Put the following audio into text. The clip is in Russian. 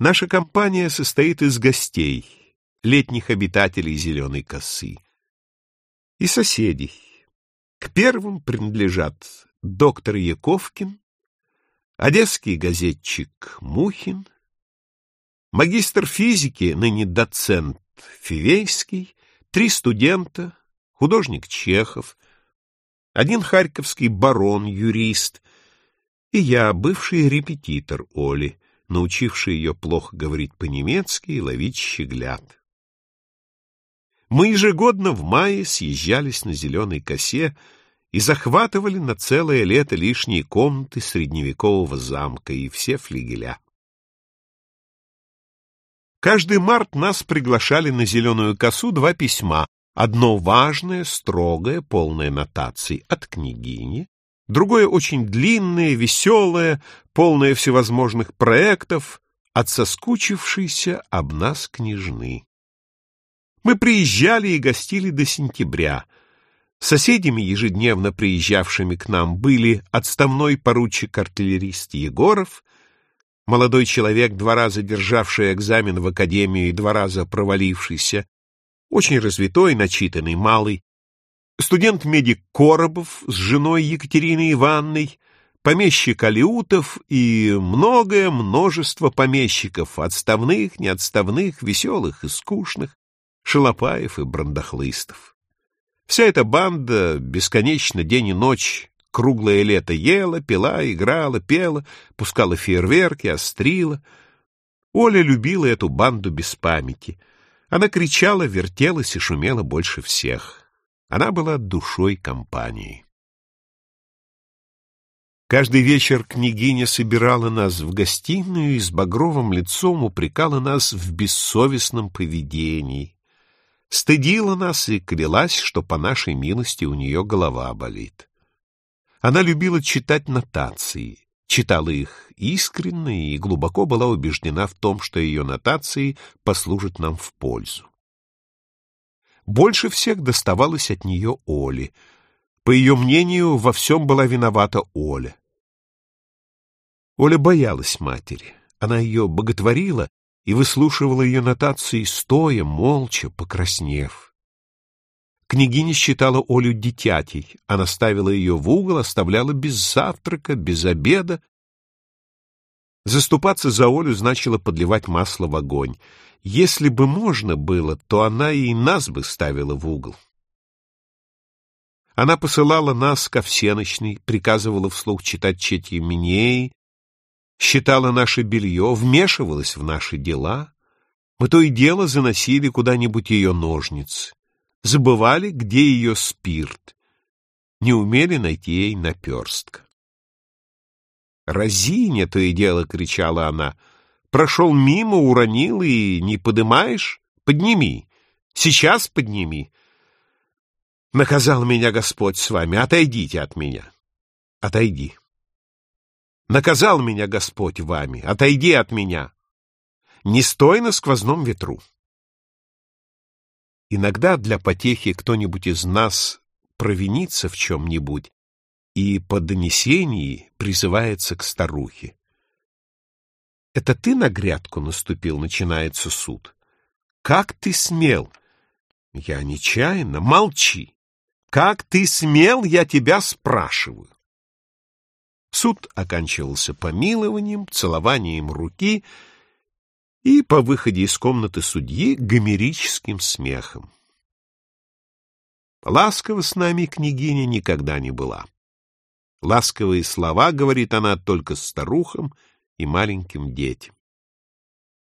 Наша компания состоит из гостей, летних обитателей Зеленой косы и соседей. К первым принадлежат доктор Яковкин, одесский газетчик Мухин, магистр физики, ныне доцент Фивейский, три студента, художник Чехов, один харьковский барон-юрист и я, бывший репетитор Оли, научивший ее плохо говорить по-немецки и ловить щеглят. Мы ежегодно в мае съезжались на зеленой косе и захватывали на целое лето лишние комнаты средневекового замка и все флигеля. Каждый март нас приглашали на зеленую косу два письма. Одно важное, строгое, полное нотаций от княгини, другое очень длинное, веселое, полное всевозможных проектов от соскучившейся об нас княжны. Мы приезжали и гостили до сентября — Соседями, ежедневно приезжавшими к нам, были отставной поручик-артиллерист Егоров, молодой человек, два раза державший экзамен в академию и два раза провалившийся, очень развитой, начитанный, малый, студент-медик Коробов с женой Екатериной Ивановной, помещик Алиутов и многое множество помещиков, отставных, неотставных, веселых и скучных, шалопаев и брандахлыстов. Вся эта банда бесконечно день и ночь круглое лето ела, пила, играла, пела, пускала фейерверки, острила. Оля любила эту банду без памяти. Она кричала, вертелась и шумела больше всех. Она была душой компании. Каждый вечер княгиня собирала нас в гостиную и с багровым лицом упрекала нас в бессовестном поведении стыдила нас и клялась, что по нашей милости у нее голова болит. Она любила читать нотации, читала их искренне и глубоко была убеждена в том, что ее нотации послужат нам в пользу. Больше всех доставалось от нее Оле. По ее мнению, во всем была виновата Оля. Оля боялась матери. Она ее боготворила и выслушивала ее нотации стоя, молча, покраснев. Княгиня считала Олю дитятей, она ставила ее в угол, оставляла без завтрака, без обеда. Заступаться за Олю значило подливать масло в огонь. Если бы можно было, то она и нас бы ставила в угол. Она посылала нас ко всеночной, приказывала вслух читать Четьи Минеи, считала наше белье, вмешивалась в наши дела. Мы то и дело заносили куда-нибудь ее ножницы, забывали, где ее спирт, не умели найти ей наперстка. «Разиня!» — то и дело кричала она. «Прошел мимо, уронил, и не подымаешь? Подними! Сейчас подними!» «Наказал меня Господь с вами, отойдите от меня!» «Отойди!» Наказал меня Господь вами, отойди от меня. Не стой на сквозном ветру. Иногда для потехи кто-нибудь из нас провинится в чем-нибудь и по донесении призывается к старухе. «Это ты на грядку наступил?» — начинается суд. «Как ты смел?» «Я нечаянно. Молчи!» «Как ты смел, я тебя спрашиваю?» Суд оканчивался помилованием, целованием руки и, по выходе из комнаты судьи, гомерическим смехом. Ласкова с нами княгиня никогда не была. Ласковые слова, говорит она, только старухам и маленьким детям.